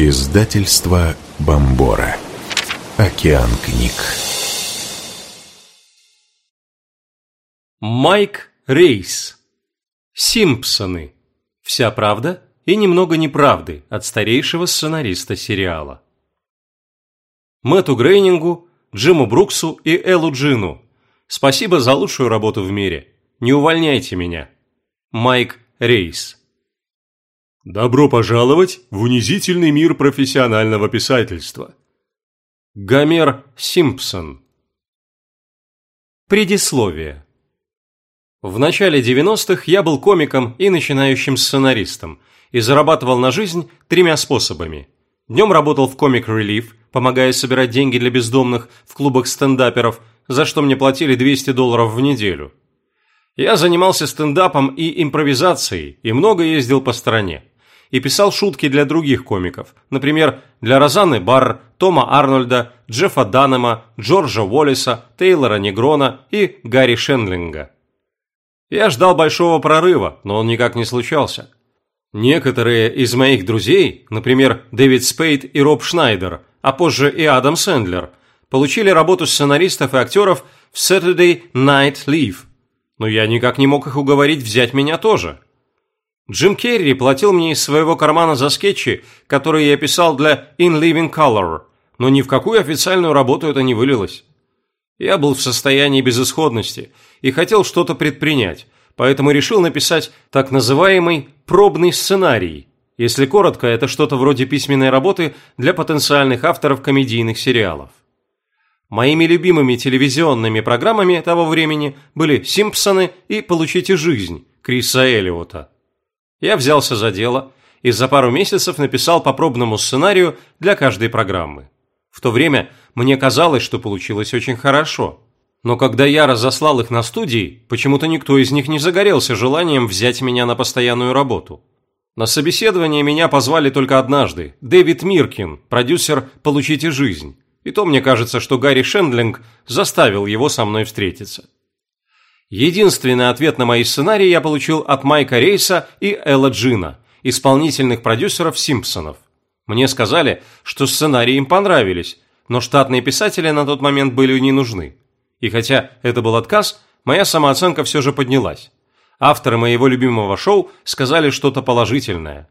Издательство Бомбора. Океан книг. Майк Рейс. Симпсоны. Вся правда и немного неправды от старейшего сценариста сериала. Мэтту Грейнингу, Джиму Бруксу и Эллу Джину. Спасибо за лучшую работу в мире. Не увольняйте меня. Майк Рейс. Добро пожаловать в унизительный мир профессионального писательства. Гомер Симпсон. Предисловие. В начале 90-х я был комиком и начинающим сценаристом и зарабатывал на жизнь тремя способами. Днем работал в Comic Relief, помогая собирать деньги для бездомных в клубах стендаперов, за что мне платили 200 долларов в неделю. Я занимался стендапом и импровизацией и много ездил по стране и писал шутки для других комиков, например, для Розанны Барр, Тома Арнольда, Джеффа Данема, Джорджа Уоллиса, Тейлора Негрона и Гарри Шендлинга. Я ждал большого прорыва, но он никак не случался. Некоторые из моих друзей, например, Дэвид Спейд и Роб Шнайдер, а позже и Адам Сэндлер, получили работу сценаристов и актеров в Saturday Night Live, но я никак не мог их уговорить взять меня тоже – Джим Керри платил мне из своего кармана за скетчи, которые я писал для In Living Color, но ни в какую официальную работу это не вылилось. Я был в состоянии безысходности и хотел что-то предпринять, поэтому решил написать так называемый «пробный сценарий». Если коротко, это что-то вроде письменной работы для потенциальных авторов комедийных сериалов. Моими любимыми телевизионными программами того времени были «Симпсоны» и «Получите жизнь» Криса Эллиота. Я взялся за дело и за пару месяцев написал по пробному сценарию для каждой программы. В то время мне казалось, что получилось очень хорошо. Но когда я разослал их на студии, почему-то никто из них не загорелся желанием взять меня на постоянную работу. На собеседование меня позвали только однажды. Дэвид Миркин, продюсер «Получите жизнь». И то мне кажется, что Гарри Шендлинг заставил его со мной встретиться. Единственный ответ на мои сценарии я получил от Майка Рейса и Элла Джина, исполнительных продюсеров «Симпсонов». Мне сказали, что сценарии им понравились, но штатные писатели на тот момент были не нужны. И хотя это был отказ, моя самооценка все же поднялась. Авторы моего любимого шоу сказали что-то положительное.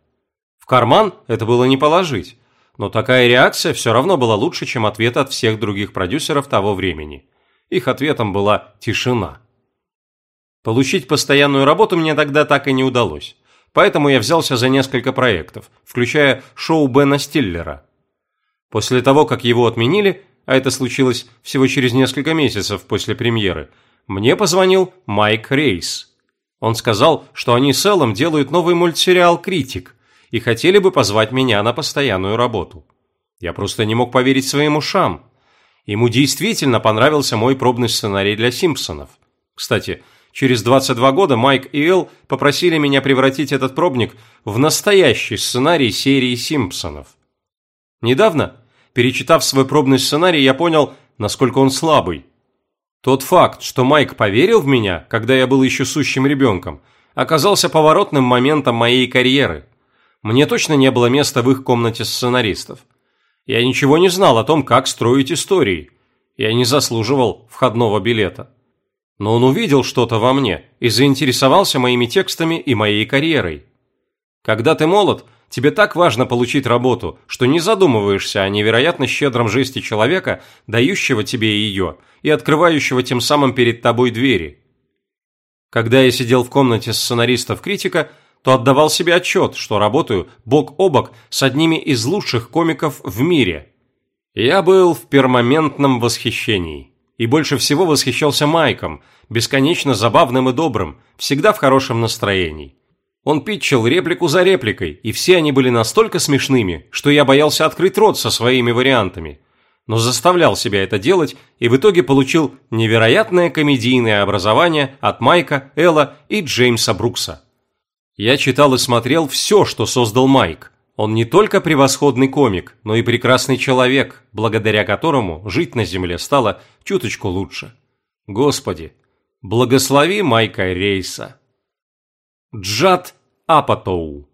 В карман это было не положить, но такая реакция все равно была лучше, чем ответ от всех других продюсеров того времени. Их ответом была тишина. Получить постоянную работу мне тогда так и не удалось. Поэтому я взялся за несколько проектов, включая шоу Бена Стиллера. После того, как его отменили, а это случилось всего через несколько месяцев после премьеры, мне позвонил Майк Рейс. Он сказал, что они с Эллом делают новый мультсериал «Критик» и хотели бы позвать меня на постоянную работу. Я просто не мог поверить своим ушам. Ему действительно понравился мой пробный сценарий для «Симпсонов». Кстати, Через 22 года Майк и Эл попросили меня превратить этот пробник в настоящий сценарий серии «Симпсонов». Недавно, перечитав свой пробный сценарий, я понял, насколько он слабый. Тот факт, что Майк поверил в меня, когда я был еще сущим ребенком, оказался поворотным моментом моей карьеры. Мне точно не было места в их комнате сценаристов. Я ничего не знал о том, как строить истории. Я не заслуживал входного билета но он увидел что-то во мне и заинтересовался моими текстами и моей карьерой. Когда ты молод, тебе так важно получить работу, что не задумываешься о невероятно щедром жесте человека, дающего тебе ее и открывающего тем самым перед тобой двери. Когда я сидел в комнате сценаристов-критика, то отдавал себе отчет, что работаю бок о бок с одними из лучших комиков в мире. Я был в перманентном восхищении и больше всего восхищался Майком, бесконечно забавным и добрым, всегда в хорошем настроении. Он питчил реплику за репликой, и все они были настолько смешными, что я боялся открыть рот со своими вариантами. Но заставлял себя это делать, и в итоге получил невероятное комедийное образование от Майка, Элла и Джеймса Брукса. Я читал и смотрел все, что создал Майк – он не только превосходный комик, но и прекрасный человек, благодаря которому жить на земле стало чуточку лучше. Господи, благослови Майка Рейса. Джад Апатоу